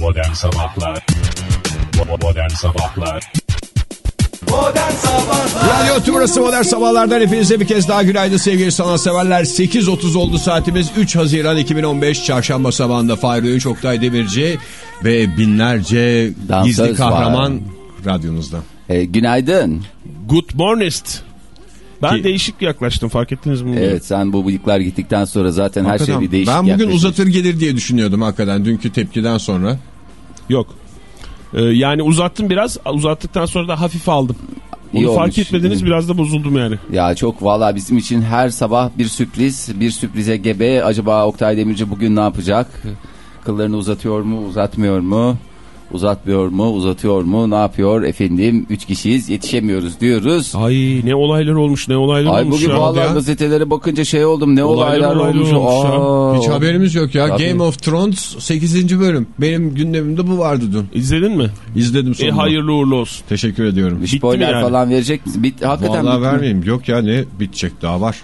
Modern Sabahlar Modern Sabahlar Modern Sabahlar Radyo Tümrüt'ü Modern Sabahlar'dan hepinize bir kez daha günaydın sevgili sanatseverler. 8.30 oldu saatimiz 3 Haziran 2015 Çarşamba sabahında Fahri Öğünç, Oktay Demirci ve binlerce Dansöz gizli kahraman var. radyonuzda. E, günaydın. Good morning. Ben Ki- değişik yaklaştım fark ettiniz mi? Evet sen bu bıyıklar gittikten sonra zaten her şey Hakikaten bir değişik ben bugün yaklaşıyor. uzatır gelir diye düşünüyordum hakikaten dünkü tepkiden sonra. Yok. Ee, yani uzattım biraz. Uzattıktan sonra da hafif aldım. Onu İyi fark olmuş. etmediniz biraz da bozuldum yani. Ya çok valla bizim için her sabah bir sürpriz. Bir sürprize gebe. Acaba Oktay Demirci bugün ne yapacak? Kıllarını uzatıyor mu uzatmıyor mu? Uzatmıyor mu uzatıyor mu ne yapıyor efendim? Üç kişiyiz yetişemiyoruz diyoruz. Ay ne olaylar olmuş ne olaylar Ay olmuş bugün ya. gazetelere bakınca şey oldum ne Olaylar, olaylar, olmuş. olmuş. Aa, Hiç haberimiz yok ya. Tabii. Game of Thrones 8. bölüm. Benim gündemimde bu vardı dün. İzledin mi? İzledim E, sonunda. hayırlı uğurlu olsun. Teşekkür ediyorum. Bitti spoiler yani? falan verecek misin? Bit, hakikaten Vallahi mi? vermeyeyim. Yok ya ne bitecek daha var.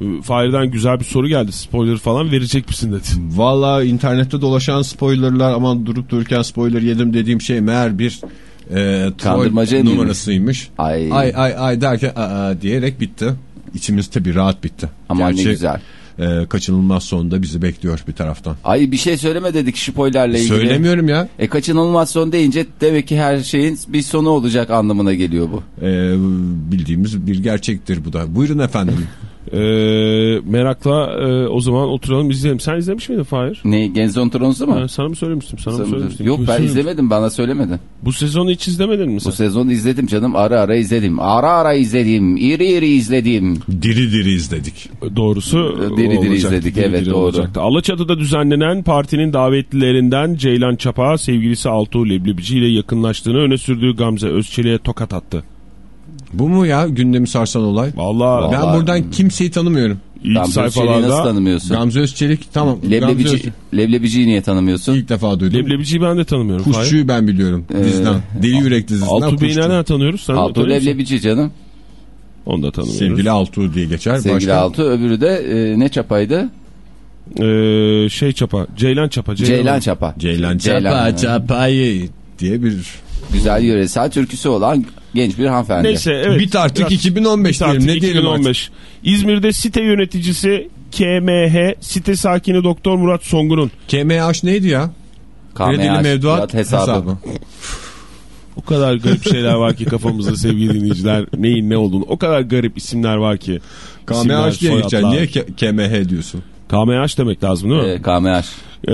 Ee, Fahir'den güzel bir soru geldi. Spoiler falan verecek misin dedi. Valla internette dolaşan spoilerlar aman durup dururken spoiler yedim dediğim şey meğer bir e, troll Kandırmaca numarasıymış. Ay. ay ay ay derken aa, diyerek bitti. İçimizde bir rahat bitti. Aman ne Gerçi, güzel. e, kaçınılmaz sonunda bizi bekliyor bir taraftan. Ay bir şey söyleme dedik spoilerle ilgili. Söylemiyorum ya. E kaçınılmaz son deyince demek ki her şeyin bir sonu olacak anlamına geliyor bu. E, bildiğimiz bir gerçektir bu da. Buyurun efendim. Ee, merakla e, o zaman oturalım izleyelim. Sen izlemiş miydin Fahir? Ne Genzon Trons'u mu? Ben sana mı söylemiştim? Sana mı söylemiştim? Yok ben izlemedim bana söylemedin. Bu sezonu hiç izlemedin mi sen? Bu sezonu izledim canım ara ara izledim. Ara ara izledim. İri iri izledim. diri diri izledik. Doğrusu Diri diri olacaktı, izledik, evet, doğru. olacaktı. Alaçatı'da düzenlenen partinin davetlilerinden Ceylan Çapa sevgilisi Altuğ Leblebici ile yakınlaştığını öne sürdüğü Gamze Özçelik'e tokat attı. Bu mu ya gündemi sarsan olay? Vallahi Ben Vallahi- buradan kimseyi tanımıyorum. ilk Gamze Özçelik'i nasıl sayfalarda tanımıyorsun? Gamze Özçelik tamam. Gamze Leblebici, Özçelik Leblebiciyi niye tanımıyorsun? ilk defa duydum. Leblebici'yi ben de tanımıyorum. Kuşçuyu ben biliyorum diziden. Deli Yürek dizisinden Altuğ Bey'i Kuşçu. nereden tanıyoruz? Sen de Altuğ tanıyor musun? Leblebici canım. Onu da tanımıyoruz. Sevgili Altuğ diye geçer. Sevgili Başka? Altuğ öbürü de e, ne çapaydı? Ee, şey Çapa. Ceylan Çapa. Ceylan Çapa. Ceylan Ceylan, Çapa Çapayı diye bir Güzel yöresel türküsü olan genç bir hanımefendi. Neyse evet. bit artık Biraz- 2015 Bit artık diyelim. Ne diyelim artık? 2015. İzmir'de site yöneticisi KMH site sakini Doktor Murat Songun'un KMH neydi ya? Kredili KMH mevduat hesabı. hesabı. O kadar garip şeyler var ki kafamızda sevgili dinleyiciler. Neyin ne olduğunu. O kadar garip isimler var ki. İsimler, KMH diye geçer. Niye KMH diyorsun? KMH demek lazım değil mi? E, KMH. Ee,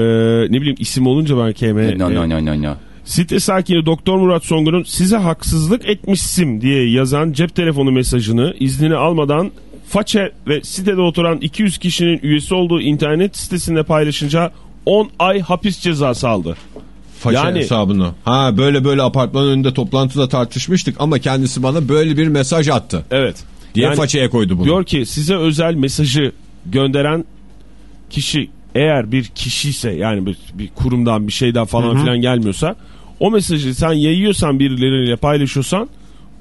ne bileyim isim olunca ben KMH. No no no no no. Site sakini Doktor Murat Songun'un size haksızlık etmişsim diye yazan cep telefonu mesajını iznini almadan façe ve sitede oturan 200 kişinin üyesi olduğu internet sitesinde paylaşınca 10 ay hapis cezası aldı. Faça Yani- hesabını. Ha böyle böyle apartmanın önünde toplantıda tartışmıştık ama kendisi bana böyle bir mesaj attı. Evet. Diye Yani façaya koydu bunu. Diyor ki size özel mesajı gönderen kişi eğer bir kişiyse yani bir, bir kurumdan bir şeyden falan filan gelmiyorsa o mesajı sen yayıyorsan birileriyle paylaşıyorsan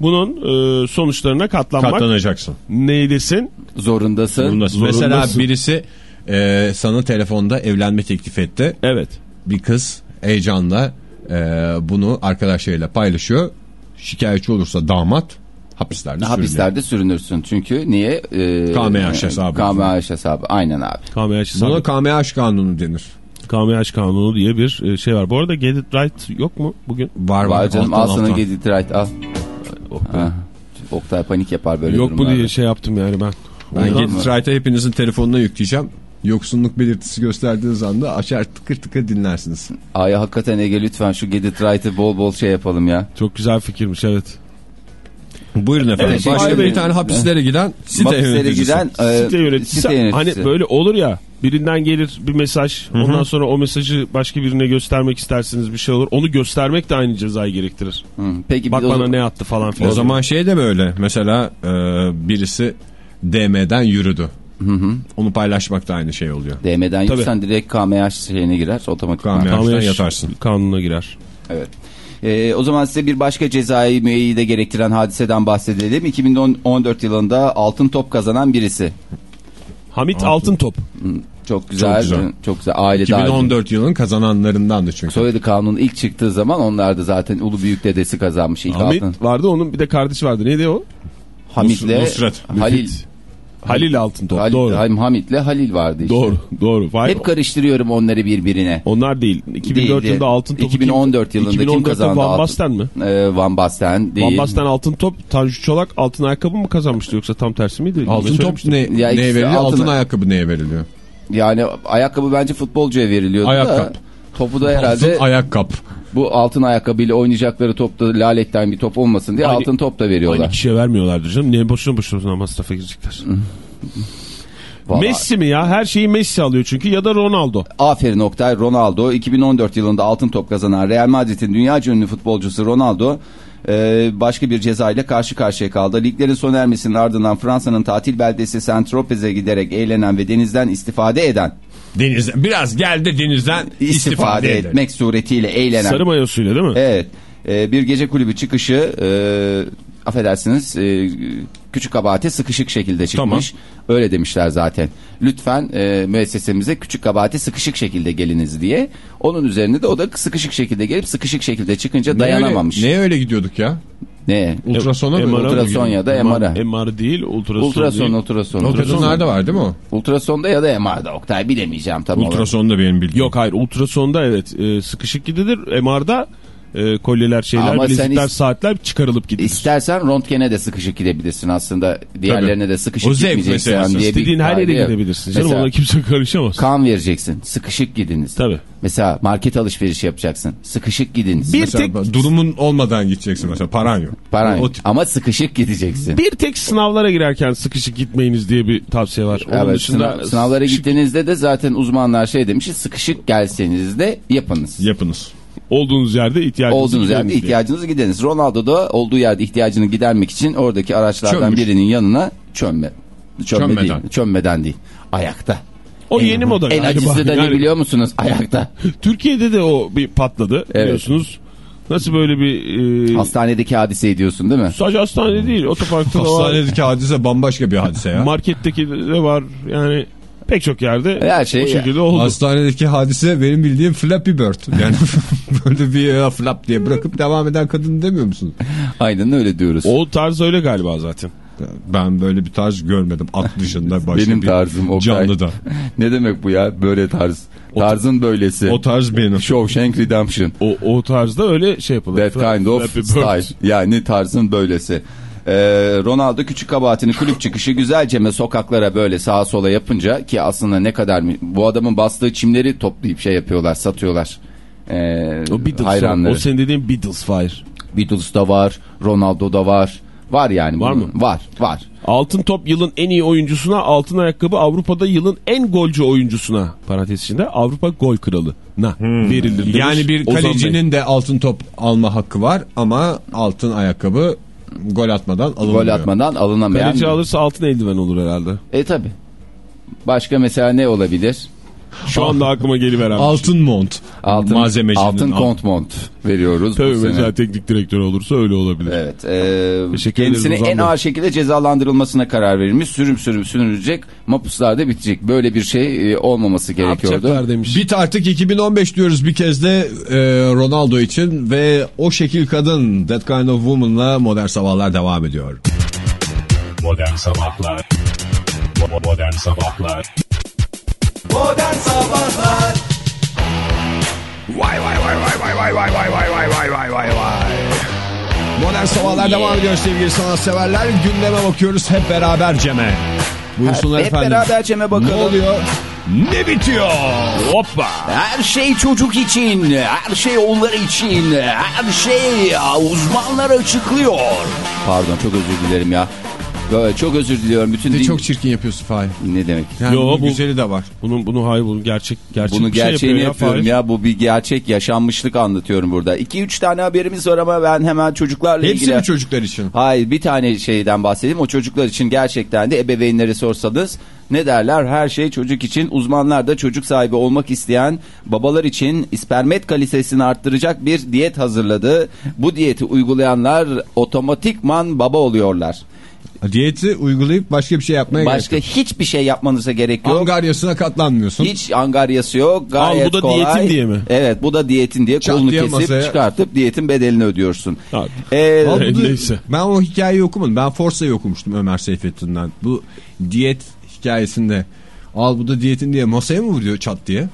bunun e, sonuçlarına katlanmak Katlanacaksın. neydesin? Zorundasın. Zorundasın. Zorundasın. Mesela birisi e, sana telefonda evlenme teklif etti. Evet. Bir kız heyecanla e, bunu arkadaşlarıyla paylaşıyor. Şikayetçi olursa damat hapislerde sürünüyor. Hapislerde sürünürsün. Çünkü niye? E, KMH hesabı. KMH hesabı. Aynen abi. KMH, Buna KMH kanunu denir. KMH kanunu diye bir e, şey var. Bu arada Get It Right yok mu bugün? Var Var canım alttan al sana alttan. Get It Right al. Ha. Oktay panik yapar böyle yok durumlarda. diye şey yaptım yani ben. Ben Ondan Get? It Right'ı hepinizin telefonuna yükleyeceğim. Yoksunluk belirtisi gösterdiğiniz anda açar tıkır tıkır dinlersiniz. Ay hakikaten Ege lütfen şu Get It Right'ı bol bol şey yapalım ya. Çok güzel fikirmiş evet. Buyurun efendim. Evet, Başka bir tane hapislere giden site Hapislere yöneticisi. giden e, site yöneticisi, site yöneticisi. hani böyle olur ya birinden gelir bir mesaj ondan sonra o mesajı başka birine göstermek istersiniz bir şey olur onu göstermek de aynı cezayı gerektirir. Hı, Peki Bak bana ne attı falan filan. O zaman şey de böyle. Mesela e, birisi DM'den yürüdü. Onu paylaşmak da aynı şey oluyor. DM'den yürüsen direkt KMH şeyine girer otomatik. KMH. KMH Yaştan yatarsın. kanununa girer. Evet. Ee, o zaman size bir başka cezai müeyyide gerektiren hadiseden bahsedelim. 2014 yılında altın top kazanan birisi. Hamit Altıntop. Çok güzel. Çok güzel. Çok güzel. Aile 2014 yılının kazananlarındandı çünkü. Soyadı kanunun ilk çıktığı zaman onlar da zaten Ulu Büyük dedesi kazanmış ilk Ahmet altın. vardı onun bir de kardeşi vardı. Neydi o? Hamit'le Nusret. Halil. Halil Altıntop. Halil Doğru. Hamit'le Halil vardı işte. Doğru. Doğru. Vay, Hep karıştırıyorum onları birbirine. onlar değil. 2004 Değil, yılında altın topu 2014 kim, yılında kim 2014'te kazandı Van altın? Basten mi? Ee, Van Basten değil. Van Basten altın top, Tanju Çolak altın ayakkabı mı kazanmıştı yoksa tam tersi miydi? Altın Yine top söylemiştim. ne, Ya neye ikisi veriliyor? altın- Altın ayakkabı neye veriliyor? Yani ayakkabı bence futbolcuya veriliyordu. Ayakkabı. Topu da herhalde Altın ayakkabı. Bu altın ayakkabıyla oynayacakları topta laletten bir top olmasın diye Aynı- altın top da veriyorlar. Aynı kişiye vermiyorlardır canım. Niye boşuna boşuna masrafa girecekler? Vallahi. Messi mi ya? Her şeyi Messi alıyor çünkü ya da Ronaldo. Aferin Oktay Ronaldo 2014 yılında altın top kazanan Real Madrid'in dünya ünlü futbolcusu Ronaldo e, başka bir ceza ile karşı karşıya kaldı. Liglerin sona ermesinin ardından Fransa'nın tatil beldesi Saint-Tropez'e giderek eğlenen ve denizden istifade eden Denizden, biraz geldi denizden istifade, istifade, etmek suretiyle eğlenen Sarı mayosuyla değil mi? Evet. Ee, bir gece kulübü çıkışı e, affedersiniz e, küçük kabahate sıkışık şekilde çıkmış. Öyle demişler zaten. Lütfen e, müessesemize küçük kabahate sıkışık şekilde geliniz diye. Onun üzerine de o da sıkışık şekilde gelip sıkışık şekilde çıkınca Neye dayanamamış. Öyle, neye öyle gidiyorduk ya? Ne? Ultrasona mı? MR'a mı Ultrason ya da? MR'a. MR değil, ultrason, Ultrason, değil. ultrason. O kadınlarda var değil mi o? Ultrasonda ya da MR'da Oktay bilemeyeceğim tam olarak. Ultrason da benim bildiğim. Yok hayır ultrasonda evet e, sıkışık gidilir. MR'da e, kolyeler şeyler Ama bilezikler saatler çıkarılıp gidilir. İstersen röntgene de sıkışık gidebilirsin aslında. Diğerlerine de sıkışık O zevk meselesi. diye İstediğin her yere gidebilirsin. Canım Mesela- ona kimse karışamaz. Kan vereceksin. Sıkışık gidiniz. Tabii. Mesela market alışverişi yapacaksın. Sıkışık gidiniz. Bir Mesela tek durumun olmadan gideceksin mesela paran yok. Paran yok. tip. Ama sıkışık gideceksin. bir tek sınavlara girerken sıkışık gitmeyiniz diye bir tavsiye var. Onun evet, dışında sınav- sınavlara sıkışık gittiğinizde de zaten uzmanlar şey demiş. Sıkışık gelseniz de yapınız. Yapınız. Olduğunuz yerde ihtiyacınızı Olduğunuz yerde gideriniz diye. ihtiyacınızı gidiniz. Ronaldo da olduğu yerde ihtiyacını gidermek için oradaki araçlardan Çömmüş. birinin yanına çömme. Çömme Çömmeden. değil. Çömmeden değil. Ayakta. O yeni moda En galiba. acısı da ne biliyor musunuz? Ayakta. Türkiye'de de o bir patladı Evet. biliyorsunuz. Nasıl böyle bir... E, Hastanedeki hadiseyi diyorsun değil mi? sadece hastane değil otoparkta da var. Hastanedeki hadise bambaşka bir hadise ya. Marketteki de var yani pek çok yerde Her şey o şekilde oldu. Hastanedeki hadise benim bildiğim Flappy Bird. Yani böyle bir ya, flap diye bırakıp devam eden kadın demiyor musun? Aynen öyle diyoruz. O tarz öyle galiba zaten. Ben böyle bir tarz görmedim. At dışında başka Benim bir tarzım Oktay. canlıda. ne demek bu ya? Böyle tarz. Tarzın böylesi. O tarz benim. Shawshank Redemption. O, o tarzda öyle şey yapılır. That kind of style. Yani tarzın böylesi. Ee, Ronaldo küçük kabahatini kulüp çıkışı güzelce sokaklara böyle sağa sola yapınca ki aslında ne kadar mı bu adamın bastığı çimleri toplayıp şey yapıyorlar satıyorlar. Ee, O Beatles. hayranları. O senin dediğin Beatles Fire. Beatles'da var, Ronaldo'da var. Var yani. Var bunun. mı? Var, var. Altın top yılın en iyi oyuncusuna, altın ayakkabı Avrupa'da yılın en golcü oyuncusuna parantez içinde Avrupa gol kralı na verilir. demiş Yani bir kalecinin de altın top alma hakkı var ama altın ayakkabı gol atmadan alınmıyor. Gol atmadan alınamayan. Kaleci alırsa altın eldiven olur herhalde. E tabi. Başka mesela ne olabilir? Şu anda aklıma geliveren. bir şey. Altın mont. Altın, Malzemecinin altın alt- kont mont veriyoruz. Tabii sene. mesela teknik direktör olursa öyle olabilir. Evet. E, Ozan en ağır şekilde cezalandırılmasına karar verilmiş. Sürüm sürüm sürülecek. Mapuslarda bitecek. Böyle bir şey e, olmaması gerekiyordu. yapacaklar demiş. Bit artık 2015 diyoruz bir kez de e, Ronaldo için ve o şekil kadın That Kind of Woman'la Modern Sabahlar devam ediyor. Modern Sabahlar Modern Sabahlar Modern Modern Sabahlar devam ediyor sevgili sanatseverler. Gündeme bakıyoruz hep beraber Cem'e. Buyursunlar Hep efendim. beraber Cem'e bakalım. Ne oluyor? Ne bitiyor? Hoppa. Her şey çocuk için, her şey onlar için, her şey uzmanlar açıklıyor. Pardon çok özür dilerim ya. Böyle çok özür diliyorum. Bütün Ne din- çok çirkin yapıyorsun Fahir. ne demek? Yani Yo, bunun bu- güzeli de var. Bunun bunu hayır bunu gerçek gerçek Bunu bir şey yapıyor yapıyorum Fahir. ya. Bu bir gerçek yaşanmışlık anlatıyorum burada. 2-3 tane haberimiz var ama ben hemen çocuklarla Hepsi ilgili... mi çocuklar için? Hayır bir tane şeyden bahsedeyim. O çocuklar için gerçekten de ebeveynlere sorsanız ne derler? Her şey çocuk için. Uzmanlar da çocuk sahibi olmak isteyen babalar için ispermet kalitesini arttıracak bir diyet hazırladı. Bu diyeti uygulayanlar otomatikman baba oluyorlar. Diyeti uygulayıp başka bir şey yapmaya Başka gerek hiçbir şey yapmanıza gerek yok. yok. Angaryasına katlanmıyorsun. Hiç angaryası yok. Gayet bu da kolay. diyetin diye mi? Evet bu da diyetin diye Çat kolunu diye kesip masaya- çıkartıp diyetin bedelini ödüyorsun. Ha. Ee, Al bu da- Neyse. Ben o hikayeyi okumadım. Ben Forsa'yı okumuştum Ömer Seyfettin'den. Bu diyet hikayesinde al bu da diyetin diye masaya mı vuruyor çat diye?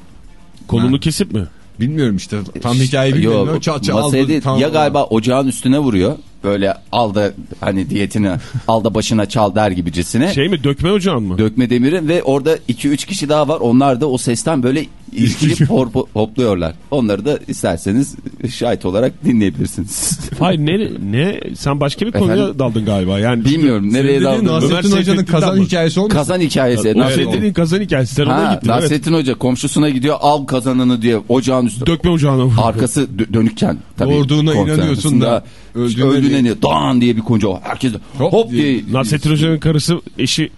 Kolunu kesip mi? Bilmiyorum işte. Tam hikayeyi Yok, bilmiyorum. Çat çat al masaya bu- değil. tam- ya galiba ocağın üstüne vuruyor. Böyle al da hani diyetini al da başına çal der gibicesine. Şey mi dökme ocağın mı? Dökme demiri ve orada 2-3 kişi daha var. Onlar da o sesten böyle irkilip hor- hopluyorlar. Onları da isterseniz şahit olarak dinleyebilirsiniz. Hayır ne, ne sen başka bir konuya Efendim? daldın galiba. Yani Bilmiyorum nereye. Ömer Nasrettin Hoca'nın kazan hikayesi olmuş. Kazan hikayesi. O Nasrettin- senin dediğin kazan hikayesi. Sen ona Ha, gittin. Evet. Nasrettin Hoca komşusuna gidiyor al kazanını diye ocağın üstüne. Dökme ocağına. Arkası dö- dönükken tabii. Doğurduğuna inanıyorsun da öldüğüne, öldüğüne öldüğüne dan diye bir konca herkes hop, Hop diye, diye. Nasrettin Hoca'nın karısı eşi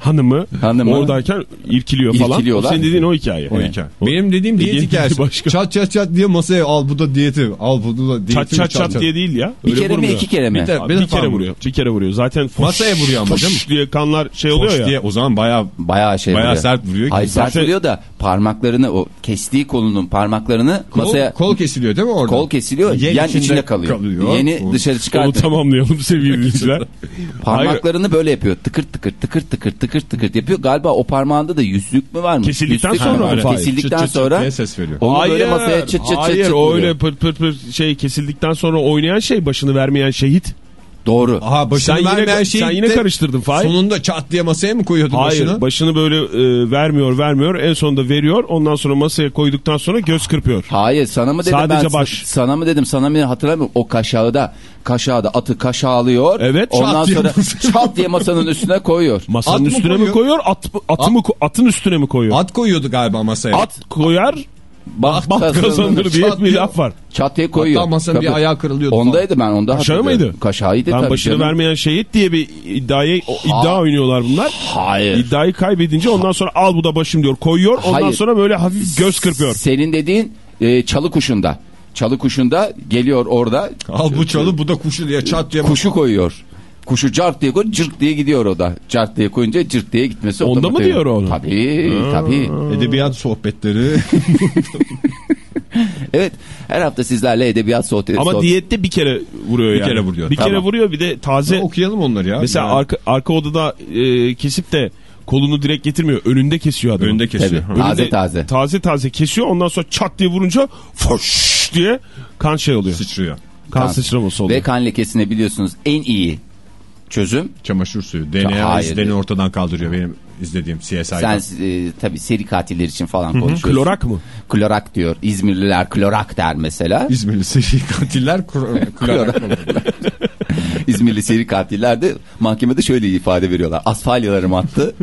hanımı, Hanımı. oradayken irkiliyor falan. İrkiliyorlar. O senin dediğin o hikaye. O hikaye. Benim dediğim diyet Dediğin hikayesi. başka. Çat çat çat diye masaya al bu da diyeti. Al bu da diyeti. Çat çat çat diye değil ya. bir Öyle kere mi vurmuyor. iki kere mi? Bir de- Bir bir, kere vuruyor. Bir kere vuruyor. Zaten foş, Masaya vuruyor ama değil mi? diye kanlar şey oluyor ya. diye o zaman bayağı Bayağı şey Bayağı vuruyor. sert vuruyor ki. Hayır sert vuruyor da parmaklarını o kestiği kolunun parmaklarını kol, masaya kol kesiliyor değil mi orada? kol kesiliyor. Yen Yen, içinde içinde kalıyor. kalıyor. Yeni O- dışarı Onu çıkartıyor. tamamlayalım sevgili dinleyiciler. Parmaklarını böyle yapıyor. Tıkır tıkır tıkır tıkır tıkır tıkır yapıyor. Galiba o parmağında da yüzlük mü var mı? Kesildikten Yüzlük sonra mı? Hayır. Kesildikten Çıt çıt çıt sonra diye ses veriyor. onu böyle masaya çıt çıt çıt hayır çıt o vuruyor. öyle pır pır pır şey kesildikten sonra oynayan şey başını vermeyen şehit. Doğru. Aha başını Sen yine- şeyi sen yine de karıştırdın Fahir. Sonunda çat diye masaya mı koyuyordu Hayır başını? başını böyle e, vermiyor vermiyor en sonunda veriyor ondan sonra masaya koyduktan sonra göz kırpıyor. Hayır sana mı dedim Sadece ben baş. sana mı dedim sana mı hatırlamıyorum o kaşağı da kaşağı da atı kaşağılıyor. Evet, Ondan çat diye sonra masaya- çat diye masanın üstüne koyuyor. Masanın At mı üstüne mi koyuyor? koyuyor at, mı- atı mı ko- atın üstüne mi koyuyor? At koyuyordu galiba masaya. At koyar Bak, bat kazanır diye çat bir diye- laf var. Çat diye koyuyor. Hatta masanın bir Tabii. ayağı kırılıyordu Ondaydı ben onda Kaşağı mıydı? Kaşağıydı Ben tabii başını canım. vermeyen şehit diye bir iddiayı o iddia oynuyorlar bunlar. Hayır. İddiayı kaybedince ondan sonra al bu da başım diyor koyuyor. Ondan Hayır. sonra böyle hafif göz kırpıyor. Senin dediğin e, çalı kuşunda. Çalı kuşunda geliyor orada Al bu çalı bu da kuşu diye çat diye kuşu koyuyor. Kuşu cart diye koy, cırt diye gidiyor o da. Cart diye koyunca cırt diye gitmesi Onda mı diyor onu? Tabii tabii. Edebiyat sohbetleri. Evet her hafta sizlerle edebiyat sohbeti. Ama sohbet- diyette bir kere vuruyor yani. kere vuruyor, Bir kere tamam. vuruyor bir de taze. Okuyalım onları ya. Mesela Yani arka, arka odada e, kesip de kolunu direkt getirmiyor. Önünde kesiyor adamı. önünde kesiyor. Tabii. Hı. Taze Önünde taze. Taze taze kesiyor ondan sonra çat diye vurunca foş diye kan şey oluyor. Sıçrıyor. Kan, Kan. sıçraması oluyor. Ve kan lekesine biliyorsunuz en iyi çözüm. Çamaşır suyu. DNA Hayır. izlerini ortadan kaldırıyor benim izlediğim CSI'da. Sen e, tabii seri katiller için falan konuşuyorsun. Klorak mı? Klorak diyor. İzmirliler klorak der mesela. İzmirli seri katiller kro- klorak. İzmirli seri katiller de mahkemede şöyle ifade veriyorlar. Asfalyalarım attı.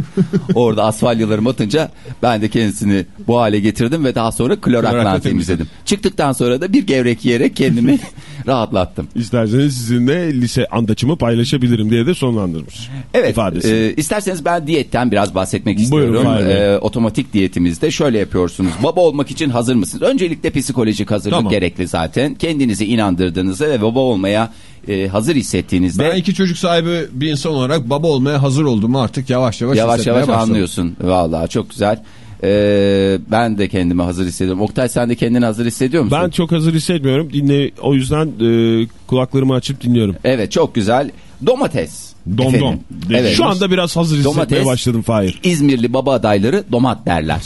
Orada asfalyalarım atınca ben de kendisini bu hale getirdim ve daha sonra klorakla Klorakla temizledim. Çıktıktan sonra da bir gevrek yiyerek kendimi rahatlattım. İsterseniz sizinle lise andaçımı paylaşabilirim diye de sonlandırmış. Evet. ifadesi. e, isterseniz ben diyetten biraz bahsetmek Buyurun, istiyorum. Bey. E, otomatik diyetimizde şöyle yapıyorsunuz. Baba olmak için hazır mısınız? Öncelikle psikolojik hazırlık Tamam. gerekli zaten. Kendinizi inandırdığınızda ve baba olmaya e, hazır hissettiğinizde Ben iki çocuk sahibi bir insan olarak baba olmaya hazır olduğumu artık yavaş yavaş yavaş hissetmeye yavaş başladım. anlıyorsun. Vallahi çok güzel. E, ben de kendimi hazır hissediyorum. Oktay sen de kendini hazır hissediyor musun? Ben çok hazır hissetmiyorum. Dinle, o yüzden e, kulaklarımı açıp dinliyorum. Evet çok güzel. Domates. Dom Efendim. dom. Evet. Şu anda biraz hazır hissetmeye Domates. başladım Fahir. İzmirli baba adayları domat derler.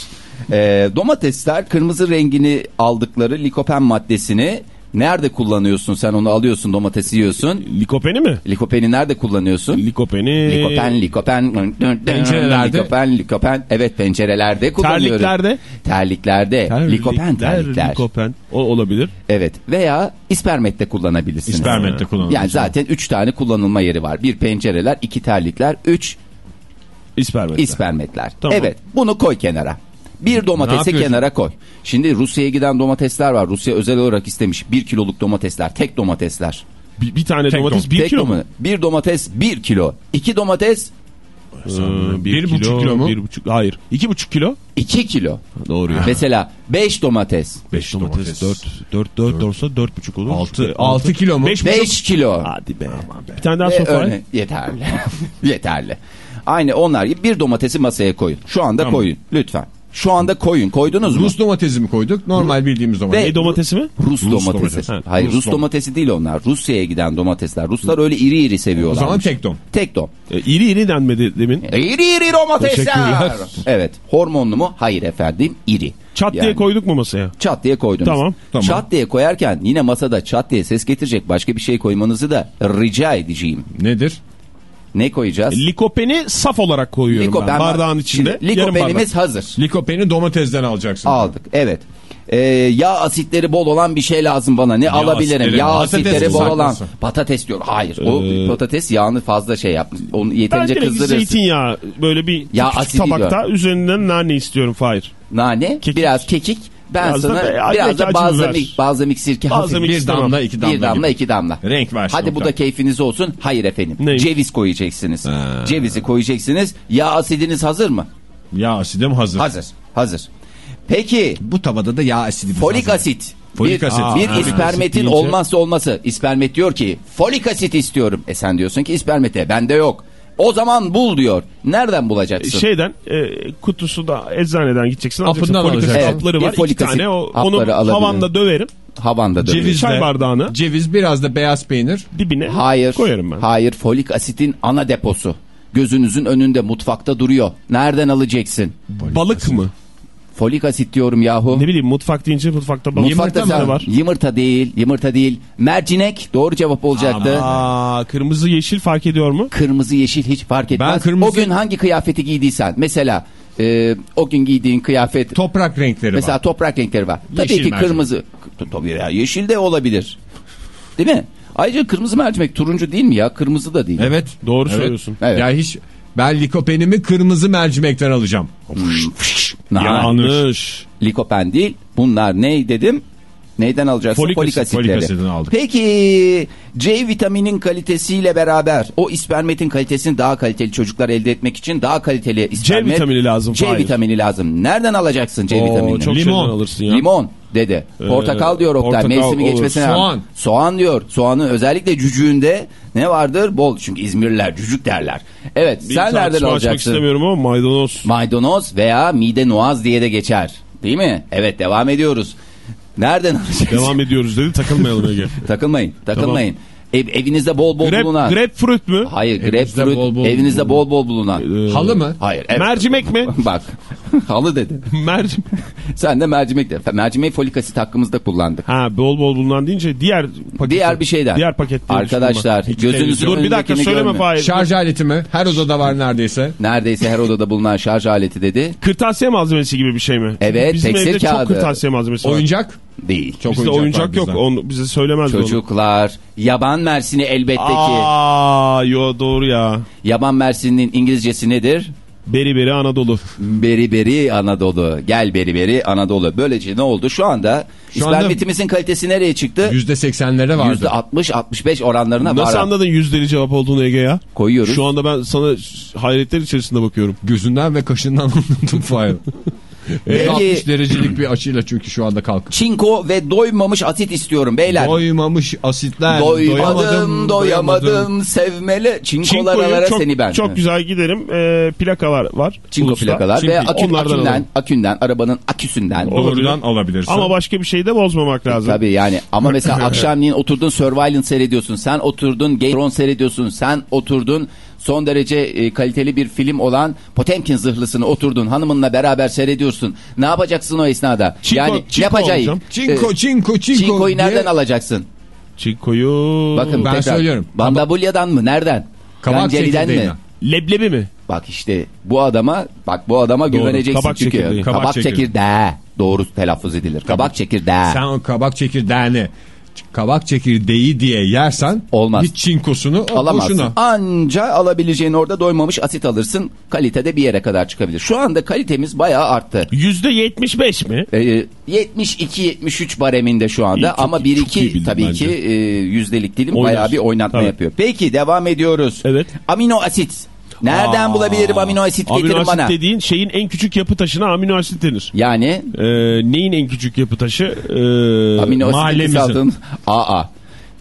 Ee, domatesler kırmızı rengini aldıkları likopen maddesini nerede kullanıyorsun sen onu alıyorsun domatesi yiyorsun. Likopeni mi? Likopeni nerede kullanıyorsun? Likopeni. Likopen, likopen, Pencerelerde. likopen, likopen. Evet pencerelerde kullanıyorum. Terliklerde. Terliklerde. Likopen terlikler. Likopen. O olabilir. Evet veya ispermette kullanabilirsiniz. İspermette kullanılmış. Yani zaten 3 tane kullanılma yeri var. Bir pencereler, iki terlikler, 3 İspermet. İspermetler. Tamam. Evet bunu koy kenara. Bir domatesi kenara koy. Şimdi Rusya'ya giden domatesler var. Rusya özel olarak istemiş. Bir kiloluk domatesler. Tek domatesler. Bir, bir tane Tek domates dom- bir tek kilo mu? Bir domates bir kilo. İki domates Ee, Bir buçuk kilo mu? Bir buçuk, hayır. iki buçuk kilo. 2 kilo. Doğru ya. Mesela 5 domates. 5 domates. 4, 4, 4 olsa 4 buçuk olur. 6, 6 kilo mu? 5 5 kilo. Hadi be. Bir tane daha sofa. yeterli. yeterli. Aynı onlar gibi bir domatesi masaya koyun. Şu anda koyun lütfen. Şu anda koyun. Koydunuz mu? Rus domatesi mi koyduk? Normal bildiğimiz domates. Ve- Ne domatesi mi? Rus, domatesi. domatesi. Ha, Hayır Rus, Rus dom- domatesi değil onlar. Rusya'ya giden domatesler. Ruslar öyle iri iri O seviyorlar. zaman tek dom. Tek dom. E, iri iri denmedi demin. İri iri domatesler. Teşekkürler. Evet. Hormonlu mu? Hayır efendim. iri. Çat diye Yani koyduk mu masaya? Çat diye koydunuz. Tamam, tamam. Çat diye koyarken yine masada çat diye ses getirecek başka bir şey koymanızı da rica edeceğim. Nedir? Ne koyacağız? Likopeni saf olarak koyuyorum Likopen ben. Bardağın içinde. Şimdi likopenimiz hazır. Likopeni domatesden alacaksın. Aldık. Evet. Ee, yağ asitleri bol olan bir şey lazım bana. Ne alabilirim? asitleri, Yağ patates asitleri bol olan. kızartması. Patates diyor. Hayır. O Ee, patates yağını fazla şey yapmış. Onu Ben yeterince direkt kızdırırsın. zeytinyağı böyle bir Ya küçük tabakta üzerinden nane istiyorum Fahir. Nane, Kekik. biraz kekik. Ben Biraz da sana be- biraz da balzamik, balzamik sirke hafif. Balzamik Bir istemem. damla iki damla bir damla gibi. iki damla. Renk versin Hadi bu da keyfiniz olsun. Hayır efendim. Neymiş? Ceviz koyacaksınız. Cevizi koyacaksınız. Yağ asidiniz hazır mı? Yağ asidim hazır. Hazır. Hazır. Peki Bu tavada da yağ asidi folik asit. Folik bir, asit. bir Aa, folik ispermetin asit olmazsa olması. İspermet diyor ki folik asit istiyorum. E sen diyorsun ki ispermete bende yok. O zaman bul diyor. Nereden bulacaksın? Şeyden e, kutusu da eczaneden gideceksin. Hapından alacaksın. Folik asit alacaksın. hapları Evet, var. iki tane. O, onu alabilirim. havanda döverim. Havanda. Ceviz Çay bardağını Ceviz biraz da beyaz peynir. dibine Hayır. koyarım ben. Hayır folik asitin ana deposu. Gözünüzün önünde mutfakta duruyor. Nereden alacaksın? Balık mı? Folik asit diyorum yahu. Ne bileyim mutfak deyince mutfakta balık. Mutfakta Yumurta sen- mı var? Yumurta değil, yumurta değil. Mercinek doğru cevap olacaktı. Aa, kırmızı yeşil fark ediyor mu? Kırmızı yeşil hiç fark etmez. Ben kırmızı- O gün hangi kıyafeti giydiysen mesela e, o gün giydiğin kıyafet Toprak renkleri mesela var. toprak renkleri var. Tabii Yeşil ki mercimek. kırmızı. Tabii ya yeşil de olabilir. Değil mi? Ayrıca kırmızı mercimek turuncu değil mi ya? Kırmızı da değil. Evet. Doğru Evet. söylüyorsun. Evet. Ya hiç ben likopenimi kırmızı mercimekten alacağım. Na- Yanlış. Likopen değil. Bunlar ne dedim? Neyden alacaksın? Folik Folik, asit, asitleri. folik aldık. Peki C vitaminin kalitesiyle beraber o ispermetin kalitesini daha kaliteli çocuklar elde etmek için daha kaliteli ispermet. vitamini lazım, C Fahir. vitamini lazım. Nereden alacaksın C Oo, vitaminini? çok Limon. alırsın ya. Limon dedi. Portakal diyor Oktay. portakal Mevsimi olur. geçmesine Soğan. rağmen. Soğan diyor. Soğanın özellikle cücüğünde ne vardır? Bol. Çünkü İzmirliler cücük derler. Evet Bir sen nereden alacaksın? istemiyorum ama maydanoz. Maydanoz veya mide noaz diye de geçer. Değil mi? Evet devam ediyoruz. Nereden alacaksın? Devam ediyoruz dedi takılmayalım Ege. Takılmayın. Takılmayın. Ev, evinizde bol bol Grap, bulunan. grapefruit mü? Hayır Evinizde grapefruit. bol bol evinizde bol bol bulunan. Ee, Halı mı? Hayır. Evet. Mercimek mi? Bak. Halı dedi. Mercimek. Sen de mercimek de. Mercimek folik asit hakkımızda kullandık. Ha bol bol bulunan deyince diğer paket. Diğer bir şeyden. Diğer paket Arkadaşlar gözünüzün Dur bir dakika söyleme. Fahir. Şarj aleti mi? Her odada var neredeyse. Neredeyse her odada bulunan şarj aleti dedi. Kırtasiye malzemesi gibi bir şey mi? Evet, Bizim tekstil evde kağıdı. çok kırtasiye malzemesi var. Oyuncak. Değil. Çok Bizde oyuncak, oyuncak var yok. bizde. Onu bize söylemez onu. Çocuklar yaban mersini elbette ki. Aa, yo doğru ya. Yaban mersinin İngilizcesi nedir? Beri beri Anadolu. Beri beri Anadolu. Gel beri beri Anadolu. Böylece ne oldu? Şu anda Şu anda- ispermetimizin kalitesi nereye çıktı? %80'lere vardı. %60-65 oranlarına Nasıl var. anladın yüzdeli cevap olduğunu Ege ya? Koyuyoruz. Şu anda ben sana hayretler içerisinde bakıyorum. Gözünden ve kaşından anladım Fahir. Peki- 60 derecelik bir açıyla çünkü şu anda kalkıp. Çinko ve doymamış asit istiyorum beyler. Doymamış asitler. Doymadım, doyamadım, sevmeli. Çinkolar çok, seni ben. çok güzel giderim. Ee, plakalar var. Çinko Ulus'ta. plakalar Çinko. ve akü, Onlardan akünden, alalım. akünden, arabanın aküsünden. Doğrudan alabilirsin. Ama başka bir şey de bozmamak lazım. Tabii yani ama mesela akşamleyin oturdun Surveillance seyrediyorsun. Sen oturdun Game seyrediyorsun. Sen oturdun son derece e, kaliteli bir film olan Potemkin zırhlısını oturdun hanımınla beraber seyrediyorsun. Ne yapacaksın o esnada? Çinko- yani çinko ne yapacaksın? olacağım. Çinko, çinko, çinko. Çinkoyu diye nereden alacaksın? Çinko'yu... Bakın Ben tekrar. söylüyorum. Bandabulya'dan mı? Nereden? Kabak Ganceliden mi? Leblebi mi? Bak işte bu adama bak bu adama Doğru. güveneceksin Kabak çünkü. çekirdeği. Kabak, Kabak çekirdeği. çekirdeği. Doğru telaffuz edilir. Kabak çekirdeği. Sen o kabak çekirdeğini kabak çekirdeği diye yersen Olmaz. hiç çinkosunu alamazsın. boşuna. Anca alabileceğin orada doymamış asit alırsın. Kalitede bir yere kadar çıkabilir. Şu anda kalitemiz bayağı arttı. Yüzde yetmiş beş mi? Ee, 72-73 bareminde şu anda İyi, çok- ama çok iyi 1-2 bildin tabii bence. ki e, yüzdelik dilim Oynar. bayağı bir oynatma Tabii. yapıyor. Peki devam ediyoruz. Evet. Amino asit. Nereden bulabilirim amino asit Amino getirin asit bana. dediğin şeyin en küçük yapı taşına amino asit denir. Yani Ee, neyin en küçük yapı taşı? Ee, amino asit mahallemizin. AA.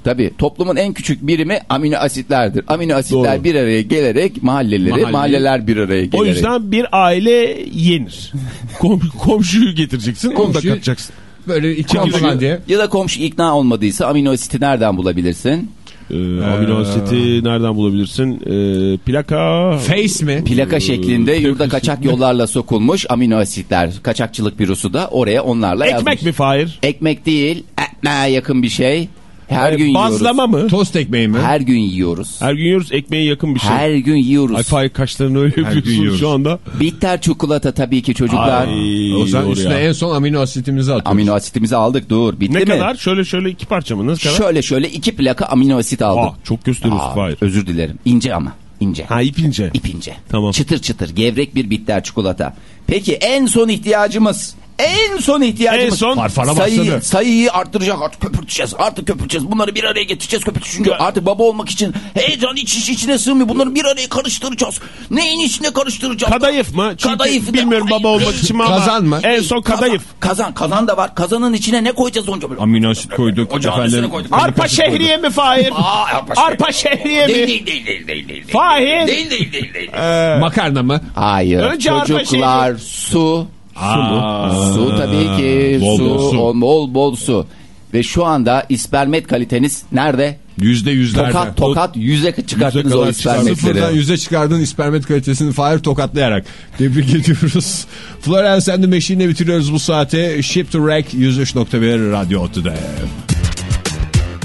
Tabii toplumun en küçük birimi amino asitlerdir. Amino asitler Doğru. bir araya gelerek mahalleleri, Mahalle. mahalleler bir araya gelerek. O yüzden bir aile yenir. Kom komşuyu getireceksin onu da katacaksın. Böyle iki Komşu- falan diye. Ya da komşu ikna olmadıysa amino asiti nereden bulabilirsin? Ee, amino asiti nereden bulabilirsin? Ee, plaka. Face mi? Plaka şeklinde yurda kaçak yollarla sokulmuş amino asitler. Kaçakçılık bürosu da oraya onlarla yazmış. Ekmek mi Fahir? Ekmek değil, ekmeğe yakın bir şey. Her Ee, gün yiyoruz. Bazlama mı? Tost ekmeği mi? Her gün yiyoruz. Her gün yiyoruz ekmeğe yakın bir şey. Her gün yiyoruz. Ay Fahir kaşlarını öyle yapıyorsun yiyoruz. şu anda. Bitter çikolata tabii ki çocuklar. Ay, o zaman üstüne ya. en son amino asitimizi atıyoruz. Amino asitimizi aldık dur. Bitti Ne mi? kadar? Şöyle şöyle iki parça mı? Ne kadar? Şöyle şöyle iki plaka amino asit aldık. Aa, çok gösteriyorsun Fahir. özür dilerim. İnce ama. ince. Ha ipince. İpince. Tamam. Çıtır çıtır gevrek bir bitter çikolata. Peki en son ihtiyacımız en son ihtiyacımız En son Farfara sayıyı, başladı. sayıyı arttıracak artık köpürteceğiz artık köpürteceğiz bunları bir araya getireceğiz köpürteceğiz çünkü artık baba olmak için heyecan iç iç içine sığmıyor bunları bir araya karıştıracağız neyin içine karıştıracağız Kadayıf mı? Çünkü Kadayıf bilmiyorum da- baba olmak için mi ama. Kazan mı? En son kadayıf. kazan kazan da var kazanın içine ne koyacağız onca böyle Amino asit koyduk. Ocağın efendim. koyduk. Arpa şehriye mi Fahir? Aa, arpa, Arpa şehriye mi? değil değil değil değil değil Fahir. değil değil değil değil Makarna mı? Hayır. Önce arpa Çocuklar su. Su mu? Su tabii ki. Bol su, bol su. Bol, bol bol su. Ve şu anda ispermet kaliteniz nerede? Yüzde yüzlerde. Tokat tokat yüze çıkarttınız Yüze o çıkarttınız. Sıfırdan ispermetleri. yüze çıkardığın ispermet kalitesini Fahir tokatlayarak tebrik ediyoruz. Florence and the Machine'le bitiriyoruz bu saate. Ship to Wreck 103.1 Radyo Otu'da.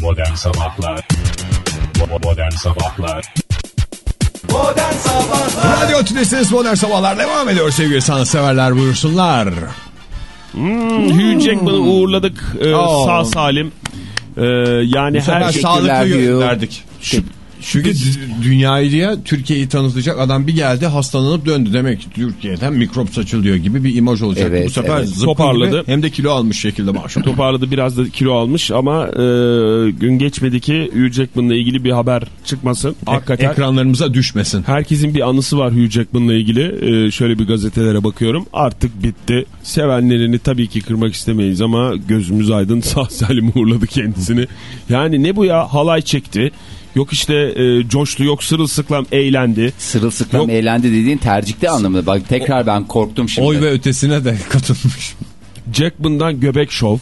Modern Sabahlar Modern Sabahlar Modern Sabahlar Radyo Otu'dasınız Modern Sabahlar devam ediyor sevgili sanatseverler buyursunlar. Hugh Jackman'ı uğurladık e, Oo. sağ salim. E, yani Bu her şey sağlıklı. Şu, çünkü dü- dünyayı diye Türkiye'yi tanıtacak adam bir geldi hastalanıp döndü. Demek ki Türkiye'den mikrop saçılıyor gibi bir imaj olacak. Evet, Bu sefer evet. Toparladı. gibi hem de kilo almış şekilde maşallah. toparladı biraz da kilo almış ama e, gün geçmedi ki Hugh Jackman'la ilgili bir haber çıkmasın. Hakikaten Ekranlarımıza düşmesin. herkesin bir anısı var Hugh Jackman'la ilgili. E, şöyle bir gazetelere bakıyorum. Artık bitti. Sevenlerini tabii ki kırmak istemeyiz ama gözümüz aydın sağ salim uğurladı kendisini. Yani ne bu ya halay çekti. Yok işte e, coştu yok sırılsıklam eğlendi. Sırılsıklam Yok. eğlendi dediğin tercikte anlamında. Bak tekrar ben korktum şimdi. Oy ve ötesine de katılmış. Jackman'dan göbek şov.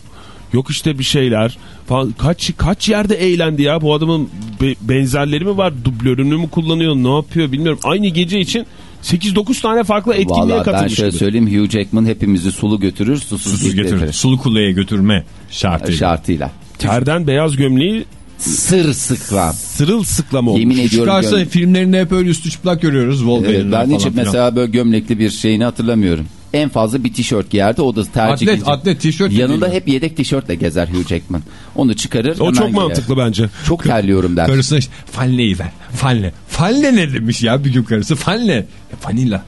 Yok işte bir şeyler falan. Kaç kaç yerde eğlendi ya bu adamın be- benzerleri mi var? Dublörünü mü kullanıyor? Ne yapıyor bilmiyorum. Aynı gece için 8-9 tane farklı etkinliğe Valla ben katılmış. şöyle gibi. söyleyeyim Hugh Jackman hepimizi sulu götürür susuz, Susuz getirir. Sulu kuleye götürme şartıyla. Şartıyla. Terden beyaz gömleği Sır sıklam. sırılsıklam olmuş. Yemin ediyorum. Çıkarsa göm- filmlerinde hep öyle üstü çıplak görüyoruz. Evet, ben falan hiç mesela böyle gömlekli bir şeyini hatırlamıyorum. En fazla bir tişört giyerdi. O da tercih Atlet, atlet tişört Yanında hep yedek tişörtle gezer Hugh Jackman. Onu çıkarır. O çok giyer. mantıklı bence. Çok terliyorum der. Karısına işte, fanleyi ver. Fanle. Fanle ne demiş ya bir gün karısı? Fanle. Ya, vanilla.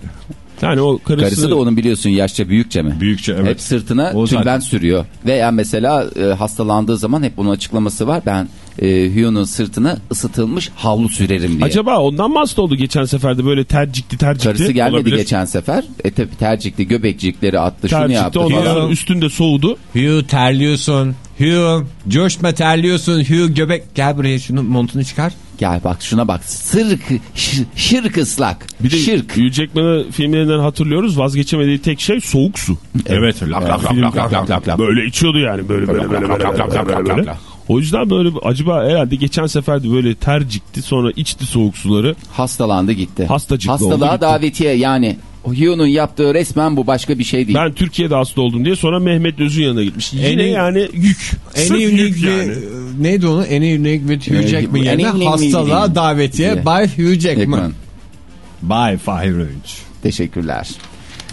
Yani o karısı, Karısı da onun biliyorsun yaşça büyükçe mi? Büyükçe, evet. Hep sırtına O zaten- sürüyor. Veya mesela e, hastalandığı zaman hep bunun açıklaması var. Ben e, Hugh'un sırtına ısıtılmış havlu sürerim diye. Acaba ondan mı hasta oldu geçen seferde böyle tercikti tercikti? Karısı gelmedi olabilir. geçen sefer. E tabi tercikli göbekcikleri attı şunu Tercikti yaptı. sonra üstünde soğudu. Hugh terliyorsun. Hugh coşma terliyorsun. Hugh göbek. Gel buraya şunu montunu çıkar. Gel bak şuna bak. Sırk, şir, şirk ıslak. Bir de şirk. Hugh Jackman'ı filmlerinden hatırlıyoruz. Vazgeçemediği tek şey soğuk su. Evet. Lak lak lak lak lak lak lak. Böyle içiyordu yani böyle böyle böyle böyle böyle böyle. O yüzden böyle acaba herhalde geçen sefer de böyle tercikti sonra içti soğuk suları. Hastalandı gitti. Hastacıklı Hastalığa oldu, gitti. davetiye yani. O Hugh'un yaptığı resmen bu başka bir şey değil. Ben Türkiye'de hasta oldum diye sonra Mehmet Öz'ün yanına gitmiş. Yine En yani yük. En Sırf yük yani. bir- neydi onu? En unique Hugh Jackman yerine hastalığa davetiye by Hugh Jackman. Jackman. By Fahir Öğünç. Teşekkürler.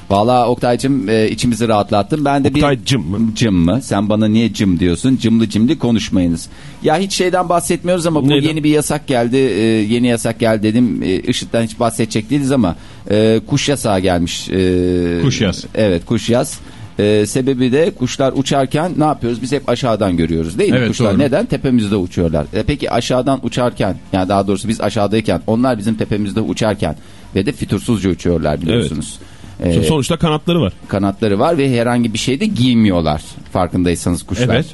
Valla Oktay'cım e, içimizi rahatlattın. Ben de Oktay bir... cım mı? Cım mı? Sen bana niye cım diyorsun? Cımlı cimli konuşmayınız. Ya hiç şeyden bahsetmiyoruz ama bu Neyden? yeni bir yasak geldi. E, yeni yasak geldi dedim. E, IŞİD'den hiç bahsedecek değiliz ama e, kuş yasağı gelmiş. E, Kuş yas. Evet kuş yaz. Ee, sebebi de kuşlar uçarken ne yapıyoruz? Biz hep aşağıdan görüyoruz değil mi? Evet, kuşlar doğru. neden? Tepemizde uçuyorlar. E, peki aşağıdan uçarken yani daha doğrusu biz aşağıdayken onlar bizim tepemizde uçarken ve de fütursuzca uçuyorlar biliyorsunuz. Ee, Sonuçta kanatları var. kanatları var ve herhangi bir şey de giymiyorlar farkındaysanız kuşlar. Evet.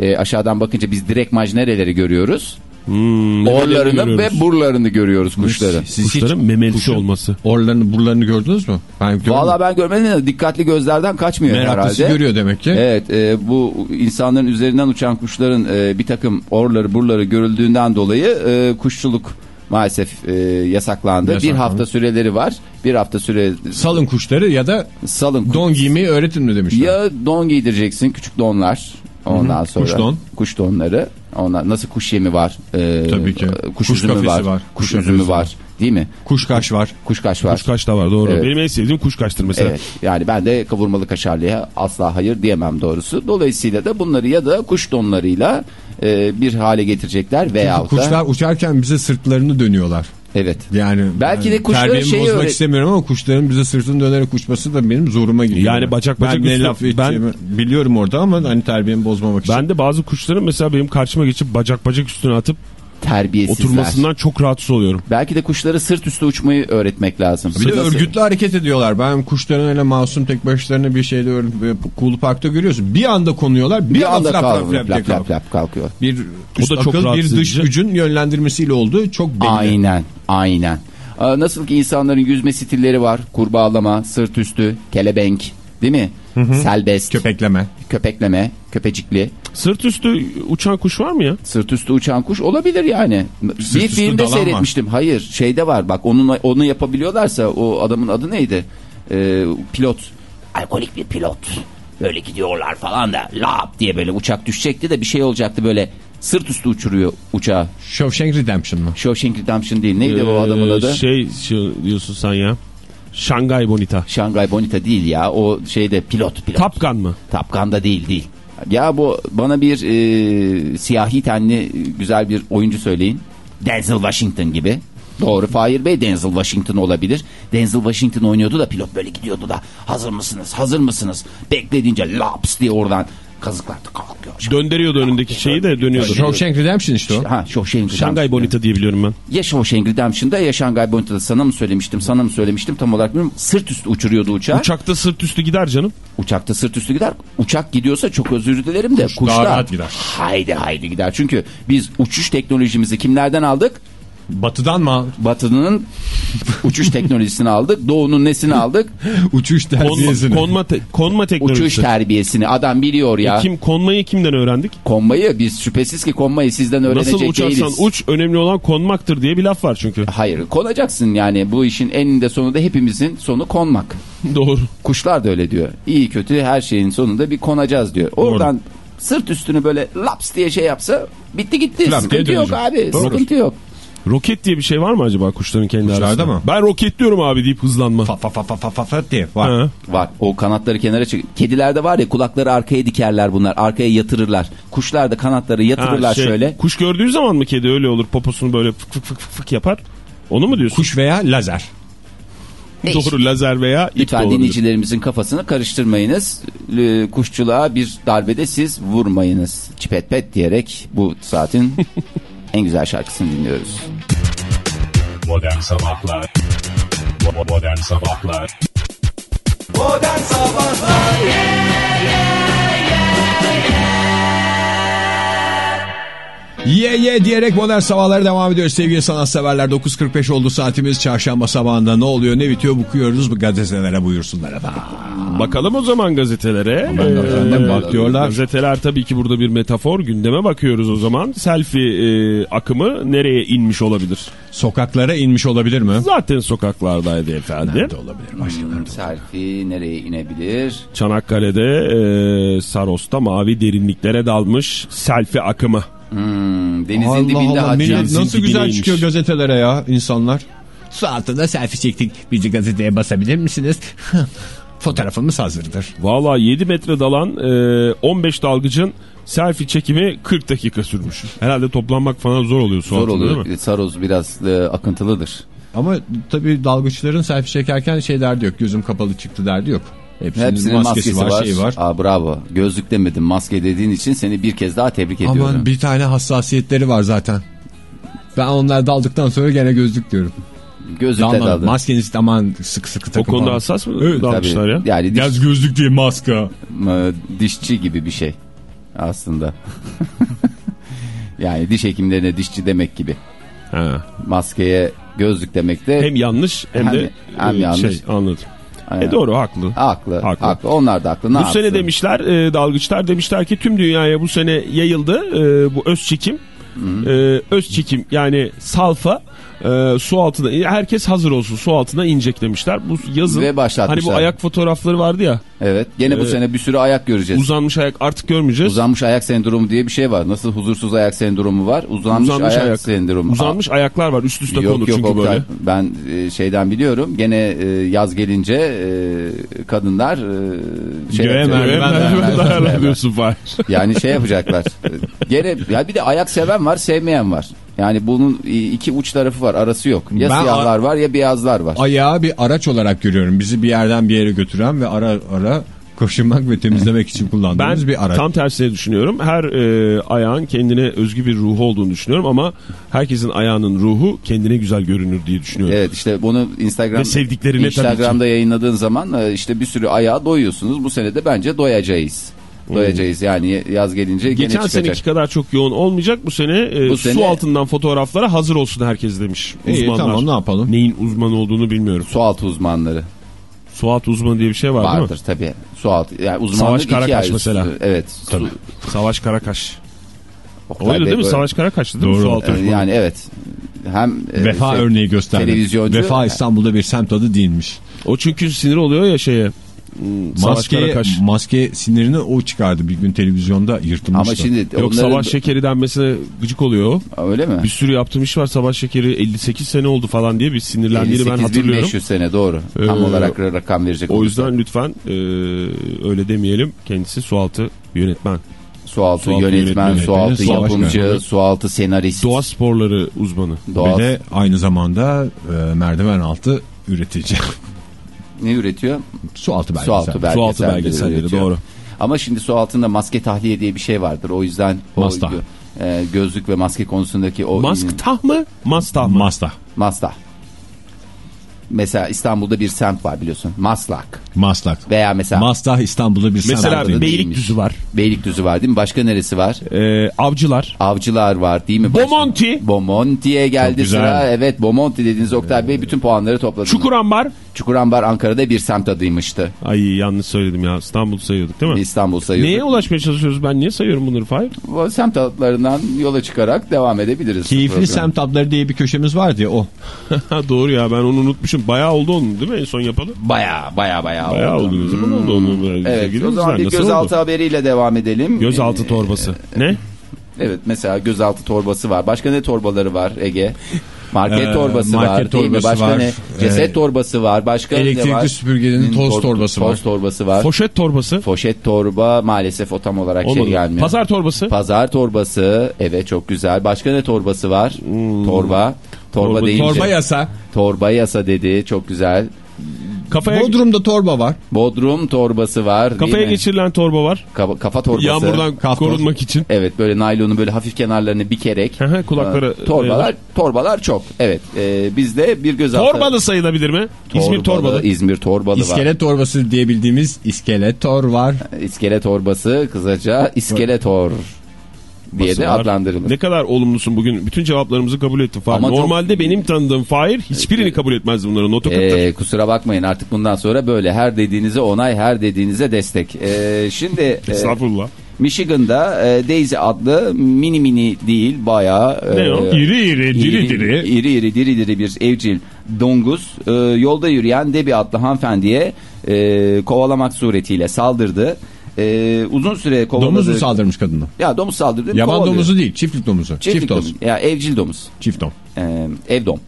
Ee, aşağıdan bakınca biz direkt maj nereleri görüyoruz? Hmm, Orlarını ve burlarını görüyoruz kuşların. Siz hiç Kuşların memelisi kuşun olması. Orlarını buralarını gördünüz mü? Ben. Valla ben görmedim de dikkatli gözlerden kaçmıyor Meraklısı herhalde. görüyor demek ki. Evet e, bu insanların üzerinden uçan kuşların e, bir takım orları burları görüldüğünden dolayı e, kuşçuluk maalesef e, yasaklandı. Bir Yasaklandı. hafta süreleri var. Bir hafta süre Salın kuşları ya da salın. don giymeyi öğretin mi demişler. Ya don giydireceksin küçük donlar. Ondan sonra Kuş don. kuş donları. Onlar nasıl kuş yemi var? e, Tabii ki. Kuş, Kuş üzümü kafesi var. var. Kuş, Kuş üzümü var. Değil mi? Kuş kaş var. Kuşkaş var. Kuşkaş da var doğru. Evet. Benim en sevdiğim kuşkaştır mesela. Evet yani ben de kavurmalı kaşarlıya asla hayır diyemem doğrusu. Dolayısıyla da bunları ya da kuş donlarıyla e, bir hale getirecekler veya da Kuşlar uçarken bize sırtlarını dönüyorlar. evet. Yani Belki de yani kuşların şeyi bozmak öyle- istemiyorum ama kuşların bize sırtını dönerek uçması da benim zoruma gidiyor. Yani bacak bacak ben ne laf ben- biliyorum orada ama hani terbiyemi bozmamak için. Ben de bazı kuşların mesela benim karşıma geçip bacak bacak üstüne atıp Terbiyesizler. oturmasından çok rahatsız oluyorum. Belki de kuşları sırt üstü uçmayı öğretmek lazım. Bir de Nasıl- örgütlü hareket ediyorlar. Ben kuşların öyle masum tek başlarına bir şeyde Cool Park'ta görüyorsun. Bir anda konuyorlar. Bir, bir anda flap flap kalkıyor. flap Lap flap lap lap kalkıyor. Bir üst da çok akıl bir dış gücün yönlendirmesiyle oldu. Çok belli. Aynen, aynen. Nasıl ki insanların yüzme stilleri var. Kurbağalama, sırt üstü, kelebenk, değil mi? Selbest, Köpekleme. köpekleme, köpecikli. Sırt üstü uçan kuş var mı ya? Sırt üstü uçan kuş olabilir yani. bir üstü filmde dalan var. seyretmiştim. Hayır, şeyde var. Bak onun onu yapabiliyorlarsa o adamın adı neydi? Ee, pilot. Alkolik bir pilot. Böyle gidiyorlar falan da lap diye böyle uçak düşecekti de bir şey olacaktı böyle sırt üstü uçuruyor uçağı. Shawshank Redemption mı? Shawshank Redemption değil. Neydi o adamın Ee, adı? Şey, şey diyorsun sen ya. Şangay Bonita. Şangay Bonita değil ya. O şeyde pilot pilot. Top Gun mı? Top Gun'da değil değil. Ya bu bana bir e, siyahi tenli e, güzel bir oyuncu söyleyin. Denzel Washington gibi. Doğru Fahir Bey Denzel Washington olabilir. Denzel Washington oynuyordu da pilot böyle gidiyordu da hazır mısınız hazır mısınız beklediğince laps diye oradan kazıklar kalkıyor. Döndürüyordu önündeki şeyi de dönüyordu. Shawshank Redemption işte o. Ha Shawshank Şangay Redemption. Bonita diye biliyorum ben. Ya Shawshank Redemption'da ya Şangay Bonita'da sana mı söylemiştim sana mı söylemiştim tam olarak bilmiyorum. Sırt üstü uçuruyordu uçağı. Uçakta sırt üstü gider canım. Uçakta sırt üstü gider. Uçak gidiyorsa çok özür dilerim de kuşlar. rahat gider. Haydi haydi gider. Çünkü biz uçuş teknolojimizi kimlerden aldık? Batıdan mı? Batı'nın uçuş teknolojisini aldık. Doğu'nun nesini aldık? Uçuş Konma, terbiyesini. konma, te- konma teknolojisi. Uçuş terbiyesini. Adam biliyor ya. Kim konmayı kimden öğrendik? Konmayı biz şüphesiz ki konmayı sizden öğrenecek Nasıl uçarsan değiliz. uç önemli olan konmaktır diye bir laf var çünkü. Hayır konacaksın yani bu işin eninde sonunda hepimizin sonu konmak. Doğru. Kuşlar da öyle diyor. İyi kötü her şeyin sonunda bir konacağız diyor. Oradan sırt üstünü böyle laps diye şey yapsa bitti gitti. Flap Sıkıntı yok abi. Doğru. Sıkıntı yok. Roket diye bir şey var mı acaba kuşların kendi Kuşlarda arasında? mı? Ben roketliyorum abi deyip hızlanma. Fa fa fa fa fa fa fa diye var. Ha. Var. O kanatları kenara çık. Kedilerde var ya kulakları arkaya dikerler bunlar. Arkaya yatırırlar. Kuşlar da kanatları yatırırlar Ha, şey, şöyle. Kuş gördüğü zaman mı kedi öyle olur poposunu böyle fık fık fık fık yapar? Onu mu diyorsun? Kuş veya lazer. Doğru lazer veya ip Lütfen dinleyicilerimizin kafasını karıştırmayınız. Kuşçuluğa bir darbede siz vurmayınız. Çipet pet diyerek bu saatin en güzel şarkısını dinliyoruz. Modern Sabahlar. Modern Sabahlar. Modern Sabahlar Ye ye diyerek modern sabahlara devam ediyoruz sevgili sanatseverler. 9.45 oldu saatimiz çarşamba sabahında ne oluyor ne bitiyor bakıyoruz bu gazetelere buyursunlar efendim. Bakalım o zaman gazetelere. Efendim, bakıyorlar. Gazeteler tabii ki burada bir metafor. Gündeme bakıyoruz o zaman. Selfie e, akımı nereye inmiş olabilir? Sokaklara inmiş olabilir mi? Zaten sokaklardaydı efendim. Nerede olabilir başkaları? Selfie nereye inebilir? Çanakkale'de e, Saros'ta mavi derinliklere dalmış selfie akımı. Hmm, denizin Allah dibinde Allah hacı. millet Denizin nasıl güzel dibineymiş. çıkıyor gazetelere ya insanlar. Su altında selfie çektik. Bizi gazeteye basabilir misiniz? Fotoğrafımız hazırdır. Valla 7 metre dalan e, 15 dalgıcın selfie çekimi 40 dakika sürmüş. Herhalde toplanmak falan zor oluyor su Zor altında değil oluyor. mi? Saroz biraz e, akıntılıdır. Ama tabii dalgıçların selfie çekerken şey derdi yok. Gözüm kapalı çıktı derdi yok. Hepsinin, Hepsinin maskesi, var, şeyi var. Aa, bravo. Gözlük demedim maske dediğin için seni bir kez daha tebrik ediyorum. Aman bir tane hassasiyetleri var zaten. Ben onlar daldıktan sonra gene gözlük diyorum. Gözlükle daldı. maskeniz aman sıkı sıkı O takın konuda falan. hassas mı Evet, dalmışlar ya? Yani diş, Yaz gözlük değil maska. e, dişçi gibi bir şey aslında. yani diş hekimlerine dişçi demek gibi. Ha. Maskeye gözlük demek de Hem yanlış hem, Hem- de hem e, yanlış. şey anladım. Aynen. E doğru haklı. haklı, Haklı. haklı. Onlar da haklı. Ne bu yapsın? sene demişler e, dalgıçlar demişler ki tüm dünyaya bu sene yayıldı e, bu öz çekim. E, öz çekim yani salfa e, su altına herkes hazır olsun su altına inecek demişler. Bu yazın Ve hani bu ayak fotoğrafları vardı ya Evet. Gene bu Ee, sene bir sürü ayak göreceğiz. uzanmış ayak artık görmeyeceğiz. Uzanmış ayak sendromu diye bir şey var. Nasıl huzursuz ayak sendromu var? Uzanmış, Uzanmış ayak, ayak. sendromu. Uzanmış ayaklar var üst üste Aa, yok konur yok çünkü Oktay. böyle. Ben e, şeyden biliyorum. Gene e, yaz gelince e, kadınlar e, şey Göğe merdiven. Yani şey yapacaklar. Gene ya bir de ayak seven var, sevmeyen var. Yani bunun iki uç tarafı var, arası yok. Ya Ben siyahlar var ya beyazlar var. Ayağı bir araç olarak görüyorum. Bizi bir yerden bir yere götüren ve ara ara koşunmak ve temizlemek için Ben kullandığımız bir araç. tam tersine düşünüyorum. Her e, ayağın kendine özgü bir ruhu olduğunu düşünüyorum ama herkesin ayağının ruhu kendine güzel görünür diye düşünüyorum. Evet işte bunu Instagram Ve sevdiklerine Instagram'da yayınladığın zaman e, işte bir sürü ayağa doyuyorsunuz. Bu sene de bence doyacağız. Doyacağız yani yaz gelince gene Geçen çıkacak. seneki kadar çok yoğun olmayacak bu sene. e, Bu su sene- altından fotoğraflara hazır olsun herkes demiş İyi, uzmanlar. tamam ne yapalım? Neyin uzman olduğunu bilmiyorum. Su altı uzmanları Su altı uzmanı diye bir şey var değil vardır tabii. Su altı yani uzmanlık Savaş Karakaş mesela. Evet. Tabii. Su, mi? Savaş Karakaş. Oktay Öyle Bey değil mi? böyle- Savaş Karakaş'tı değil mi? Doğru. Su altı E, uzmanı. Yani evet. Hem e, Vefa şey, örneği gösterdi. televizyoncu- Vefa İstanbul'da bir semt adı değilmiş. O çünkü sinir oluyor ya şeye. Hmm, Maske, maske sinirini o çıkardı bir gün televizyonda yırtılmıştı. Ama şimdi Yok onların- savaş şekeri denmesine gıcık oluyor. öyle mi? Bir sürü yaptığım iş var savaş şekeri 58 sene oldu falan diye bir sinirlendiğini ben 58.500 hatırlıyorum. sene doğru. Tam Ee, olarak rakam verecek O yüzden lütfen e, öyle demeyelim. Kendisi sualtı yönetmen. Sualtı Sualtı yönetmen, yönetmeni, sualtı yapımcı, sualtı senarist. Doğa sporları uzmanı. Doğa- Ve de aynı zamanda e, merdiven altı üretici. Ne üretiyor? Su altı belgesel. Su altı belgeselleri Su altı belgeselleri üretiyor. doğru. Ama şimdi su altında maske tahliye diye bir şey vardır. O yüzden o Mastah. gö- e, gözlük ve maske konusundaki o Mask tah mı? Mastah mı? Masta. Mastah. Mesela İstanbul'da bir semt var biliyorsun. Maslak. Maslak. Veya mesela Mastah İstanbul'da bir semt. Mesela Beylikdüzü var. Beylikdüzü var değil mi? Başka neresi var? Ee, avcılar. Avcılar var değil mi? Başka- Bomonti. Bomonti'ye geldi sıra. Evet Bomonti dediğiniz Oktay Bey bütün puanları topladı. Çukurambar. Çukurambar Ankara'da bir semt adıymıştı. Ay yanlış söyledim ya. İstanbul sayıyorduk değil mi? İstanbul sayıyordu. Neye ulaşmaya çalışıyoruz? Ben niye sayıyorum bunları Fahir? Bu semt adlarından yola çıkarak devam edebiliriz. Keyifli semt adları diye bir köşemiz vardı ya o. Doğru ya ben onu unutmuşum. Bayağı oldu onun değil mi en son yapalı? Baya baya baya Bayağı oldu. Ne zaman oldu onu? Evet o zaman bir gözaltı oldu? haberiyle devam edelim. Gözaltı Ee, torbası. Ne? Evet mesela gözaltı torbası var. Başka ne torbaları var Ege? Market Ee, torbası market var değil mi? torbası Başka var. ne? Ceset Ee, torbası var. Başka ne elektrikli var? süpürgenin toz Tor- torbası toz var. torbası var. Poşet torbası. Poşet torba maalesef o tam olarak Olmadı. şey gelmiyor. Pazar torbası. Pazar torbası. Evet çok güzel. Başka ne torbası var? Torba. Torba, Torba- deyince. Torba yasa. Torba yasa dedi. Çok güzel. Kafaya, Bodrum'da torba var. Bodrum torbası var. kafaya geçirilen torba var. Kafa, kafa torbası. Yağmurdan Kaftor. korunmak için. Evet böyle naylonun böyle hafif kenarlarını bikerek. Hı hı, kulakları Ee, torbalar dayanır. torbalar çok. Evet. Ee, bizde bir gözaltı. Torbalı sayılabilir mi? İzmir torbalı. İzmir torbalı var. İskelet torbası diye bildiğimiz iskeletor var. İskelet torbası kısaca iskeletor diye de Var. adlandırılır. Ne kadar olumlusun bugün. Bütün cevaplarımızı kabul ettin Fahir. Ama çok- Normalde benim tanıdığım Fahir hiçbirini kabul etmezdi bunların. Notu. Ee, kusura bakmayın artık bundan sonra böyle her dediğinize onay her dediğinize destek. Ee, şimdi e, Estağfurullah. Michigan'da e, Daisy adlı mini mini değil bayağı e, Ne o? İri iri, diri diri. iri iri diri diri bir evcil donguz e, yolda yürüyen Debbie adlı hanımefendiye e, kovalamak suretiyle saldırdı. E, uzun süre kovaladı. Domuz mu saldırmış kadına? Ya domuz saldırdı. Yaban kovalıyor. domuzu değil, çiftlik domuzu. Çiftlik Çift domuz. Ya evcil domuz. Çift dom. E, ev dom.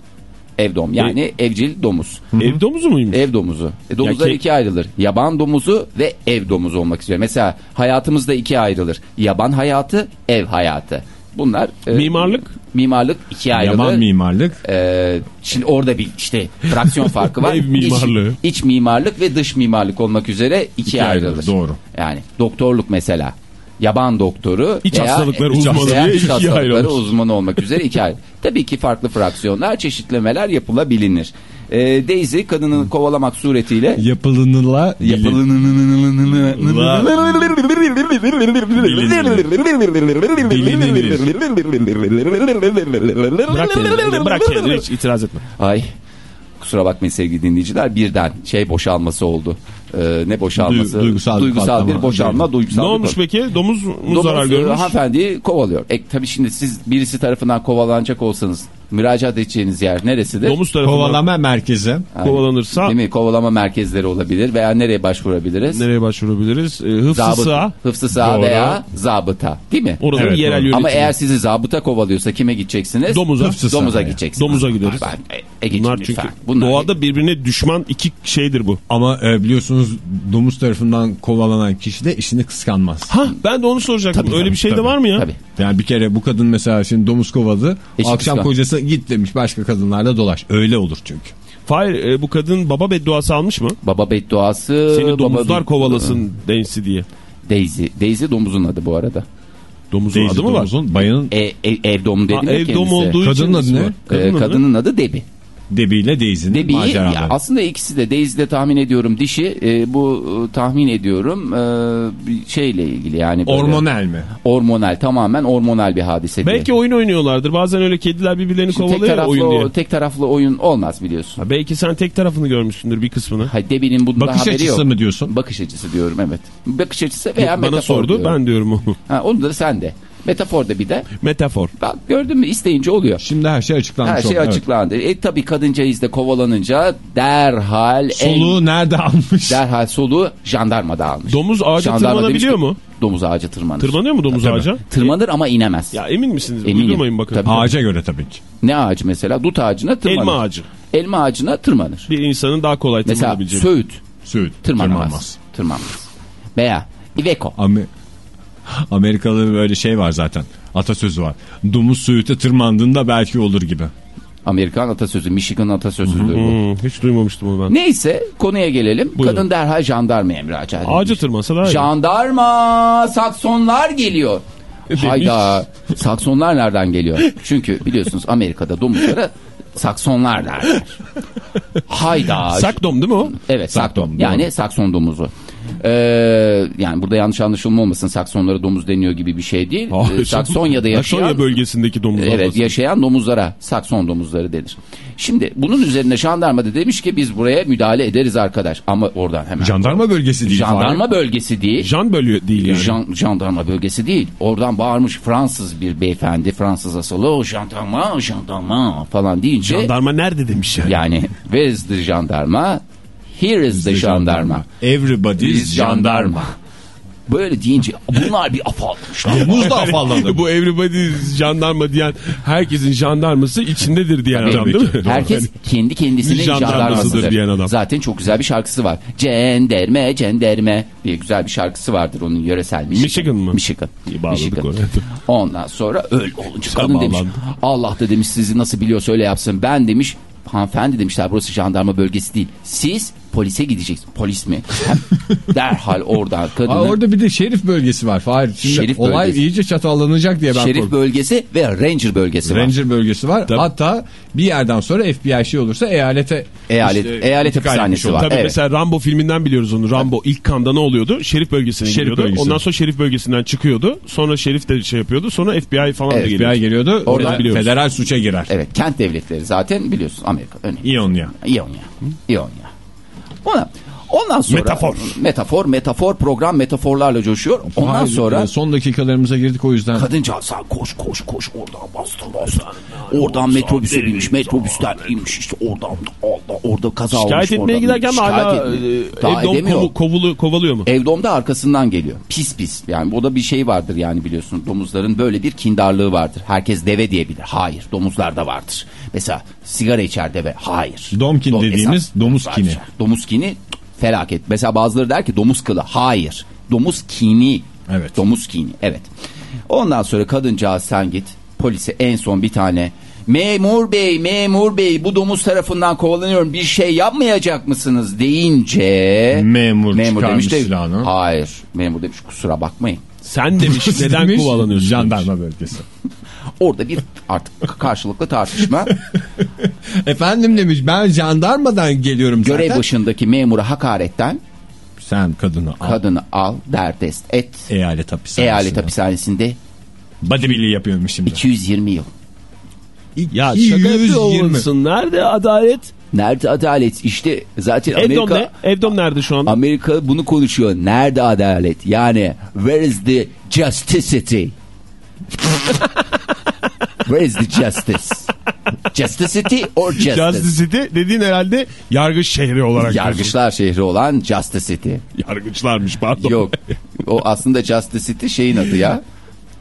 Ev dom yani evcil domuz. Ev domuzu muymuş? Ev domuzu. E, domuzlar Ya ke- ikiye ayrılır. Yaban domuzu ve ev domuzu olmak istiyor. Mesela hayatımızda ikiye ayrılır. Yaban hayatı, ev hayatı. Bunlar e, Mimarlık? Mimarlık ikiye ayrılır. Yaman mimarlık. Ee, şimdi orada bir işte fraksiyon farkı var. Ev mimarlığı. İç, iç mimarlık ve dış mimarlık olmak üzere ikiye ayrılır, ayrılır. doğru. Yani doktorluk mesela. Yaban doktoru İç veya hastalıkları iç uzmanı veya iç hastalıkları uzmanı olmak üzere iki ayrı. Tabii ki farklı fraksiyonlar, çeşitlemeler yapılabilir. Ee, Daisy kadını kovalamak suretiyle Yapılınıla Bırak kendini, bırak kendini hiç itiraz etme. Ay kusura bakmayın sevgili dinleyiciler birden şey boşalması oldu. Ee, ne boşalması? Du- duygusal bir bir boşalma, duygusal Ne olmuş peki? Domuz mu Domuz, zarar e, görmüş? hanımefendiyi kovalıyor. E, tabii şimdi siz birisi tarafından kovalanacak olsanız müracaat edeceğiniz yer neresidir? Domuz tarafından kovalama merkezi. Yani, kovalanırsa Değil mi? Kovalama merkezleri olabilir veya nereye başvurabiliriz? nereye başvurabiliriz? Ee, hıfzı veya zabıta. Değil mi? Oranın Evet, yerel yönetimi. Ama eğer sizi zabıta kovalıyorsa kime gideceksiniz? Domuza. Hıfzı Domuza gideceksiniz. Domuza gideriz. Ben, e, Egeciğim Bunlar çünkü lütfen. Bunlar- doğada birbirine düşman iki şeydir bu. Ama e, biliyorsunuz domuz tarafından kovalanan kişi de işini kıskanmaz. Ha ben de onu soracaktım. Tabii, Öyle tabii, bir şey de tabii. var mı ya? Tabii. Yani bir kere bu kadın mesela şimdi domuz kovaladı. Eşi akşam kıskan- kocası git demiş başka kadınlarla dolaş. Öyle olur çünkü. Fahir e, bu kadın baba bedduası almış mı? Baba bedduası. Seni baba domuzlar bed- kovalasın densi diye. Daisy. Daisy domuzun adı bu arada. Domuzun Daisy adı mı var? domuzun bayanın E, e, ev domu dedim Ha, ev domu olduğu için Kadının adı ne? var. Ee, Kadının adı? kadının adı Debbie. Debbie ile Daisy'nin maceraları. ya aslında ikisi de Daisy de tahmin ediyorum dişi e, bu e, tahmin ediyorum e, bir şeyle ilgili yani böyle Hormonal mi? hormonal tamamen hormonal bir hadise. Belki oyun oynuyorlardır. Bazen öyle kediler birbirlerini Şimdi tek kovalıyor ya taraflı, oyun diye. o- tek taraflı oyun olmaz biliyorsun. Ha, belki sen tek tarafını görmüşsündür bir kısmını. Hayır, Debbie'nin bundan Bakış haberi açısı yok. mı diyorsun? Bakış açısı diyorum evet. Bakış açısı veya Bana metafor sordu diyorum. ben diyorum onu. Ha, onu da sen de. Metafor da bir de. Metafor. Bak gördün mü isteyince oluyor. Şimdi her şey açıklanmış Her şey oldu, evet. açıklandı. E tabi kadıncağız da kovalanınca derhal Soluğu nerede almış? derhal soluğu jandarmada almış. Domuz ağaca Jandarma tırmanabiliyor demiş mu? Domuz ağaca tırmanır. Tırmanıyor mu domuz Tabii. ağaca? Tırmanır ama inemez. Ya emin misiniz? Eminim. Uydurmayın bakın. Tabii. Ağaca göre tabii ki. Ne ağacı mesela? Dut ağacına tırmanır. Elma ağacı. Elma ağacına tırmanır. Bir insanın daha kolay Mesela tırmanabileceği. söğüt Söğüt. tırmanamaz. Tırmanmaz. Tırmanmaz. Veya Iveco. Ama Amerikalı böyle şey var zaten. Atasözü var. Domuz söğüte tırmandığında belki olur gibi. Amerikan atasözü, Michigan atasözüdür bu. Hmm, hiç duymamıştım onu ben. Neyse konuya gelelim. Buyurun. Kadın derhal jandarmaya müracaat etmiş. Ağaca tırmansa daha iyi. Jandarma Saksonlar geliyor. Demiş. Hayda. Saksonlar nereden geliyor? Çünkü biliyorsunuz Amerika'da domuzlara Saksonlar derler. Hayda. Sakdom değil mi o? Evet sakdom. Sakdom, Yani sakson domuzu. Ee, yani burada yanlış anlaşılma olmasın. Saksonlara domuz deniyor gibi bir şey değil. Ee, Saksonya'da yaşayan Saksonya bölgesindeki domuzlar. Evet olması. yaşayan domuzlara sakson domuzları denir. Şimdi bunun üzerine jandarma da demiş ki biz buraya müdahale ederiz arkadaş. Ama oradan hemen. Jandarma bölgesi değil. Jandarma bölgesi değil. Jan bölüyor değil yani. Jan- jandarma bölgesi değil. Oradan bağırmış Fransız bir beyefendi. Fransız asılı o jandarma jandarma falan deyince. Jandarma nerede demiş yani. Yani where is the jandarma? Here is the jandarma. Everybody's jandarma. Böyle deyince bunlar bir afallamışlar. Domuz da afalladı. Bu everybody jandarma diyen herkesin jandarması içindedir diyen adam değil mi? Herkes kendi kendisinin Jandarmasıdır diyen adam. Zaten çok güzel bir şarkısı var. Cenderme, cenderme diye güzel bir şarkısı vardır onun yöresel Michigan. Michigan mı? Michigan. Michigan. Ondan sonra öyle olunca kadın demiş. Allah da demiş sizi nasıl biliyorsa öyle yapsın. Ben demiş hanımefendi demişler burası jandarma bölgesi değil. Siz polise gideceksiniz. Polis mi? Derhal oradan kadını. Aa, orada bir de şerif bölgesi var. Şimdi Şerif olay bölgesi. iyice çatallanacak diye ben Şerif korkuyorum. bölgesi ve Ranger bölgesi var. Ranger bölgesi var. Tabii. Hatta bir yerden sonra FBI şey olursa eyalete Eyalet- işte eyalet hapishanesi var. Tabii Evet. mesela Rambo filminden biliyoruz onu. Rambo ilk kanda ne oluyordu? Şerif bölgesine Şerif gidiyordu. bölgesi. Ondan sonra şerif bölgesinden çıkıyordu. Sonra şerif de şey yapıyordu. Sonra FBI falan da Evet, geliyordu. FBI geliyordu. Oradan Oradan biliyoruz. federal suça girer. Evet kent devletleri zaten biliyorsun Amerika önemli. İonya. İonya. İonya. Ona Ondan sonra Metafor. metafor metafor program metaforlarla coşuyor. Ondan Hayır, sonra son dakikalarımıza girdik o yüzden. Kadınca sen koş koş koş oradan bastır bastır. Oradan metrobüse binmiş metrobüsten inmiş işte oradan Allah orada kaza olmuş. Şikayet etmeye giderken hala Şikayet e, evdom edemiyor. kovu- kovulu, kovalıyor mu? Evdomda arkasından geliyor. Pis pis. Yani o da bir şey vardır yani biliyorsun. Domuzların böyle bir kindarlığı vardır. Herkes deve diyebilir. Hayır. Domuzlarda vardır. Mesela sigara içer deve. Hayır. Domkin Dom- dediğimiz esas- domuz kini. Domuz kini felaket. Mesela bazıları der ki domuz kılı. Hayır. Domuz kini. Evet. Domuz kini. Evet. Ondan sonra kadıncağız sen git. polise en son bir tane memur bey memur bey bu domuz tarafından kovalanıyorum bir şey yapmayacak mısınız deyince Memur çıkarmış demiş de silahını. hayır memur demiş kusura bakmayın Sen demiş neden Demiş, kovalanıyorsun? Jandarma bölgesi. orada bir artık karşılıklı tartışma Efendim demiş ben jandarmadan geliyorum zaten. görev başındaki memura hakaretten Sen kadını al. kadını al derdest et Eyalet hapishanesinde. eyalet hapishanesinde Bodybuilding yapıyormuş şimdi. 220 yıl Ya şaka yapıyor 220. olmasın. Nerede adalet? nerede adalet işte zaten Evdom Amerika ne? Evdom nerede şu anda? Amerika bunu konuşuyor. Nerede adalet? Yani where is the justicity? where is the justice? Justicity or justice? Justice City dediğin herhalde yargıç şehri olarak. Yargıçlar şehri olan Justicity. Yargıçlarmış pardon. Yok. O aslında Justicity şeyin adı ya.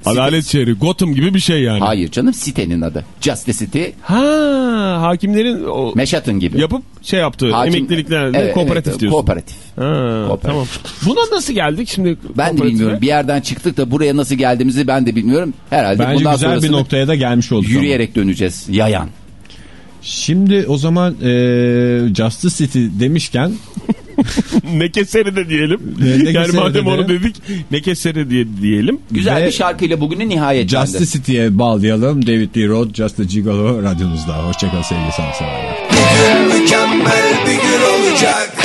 Adalet şehri. Gotham gibi bir şey yani. Hayır canım sitenin adı. Justicity Ha hakimlerin o Manhattan gibi. yapıp şey yaptığı Hakim- emekliliklerle Evet, kooperatif evet, diyorsun. Kooperatif. Ha, Kooperatif. tamam. Buna nasıl geldik şimdi? Ben de bilmiyorum. Bir yerden çıktık da buraya nasıl geldiğimizi ben de bilmiyorum. Herhalde Bence bundan güzel bir noktaya da gelmiş olduk. ama. yürüyerek döneceğiz. Yayan. Şimdi o zaman e, Justice City demişken ne keseri de diyelim. Ne- ne yani madem de onu dedik ne keseri diye diyelim. Güzel Ve- bir şarkıyla bugünü nihayet Justice City'ye bağlayalım. David Lee Roth, Just a Gigolo radyonuzda. Hoşçakalın sevgili sanatseverler. Mükemmel bir gün olacak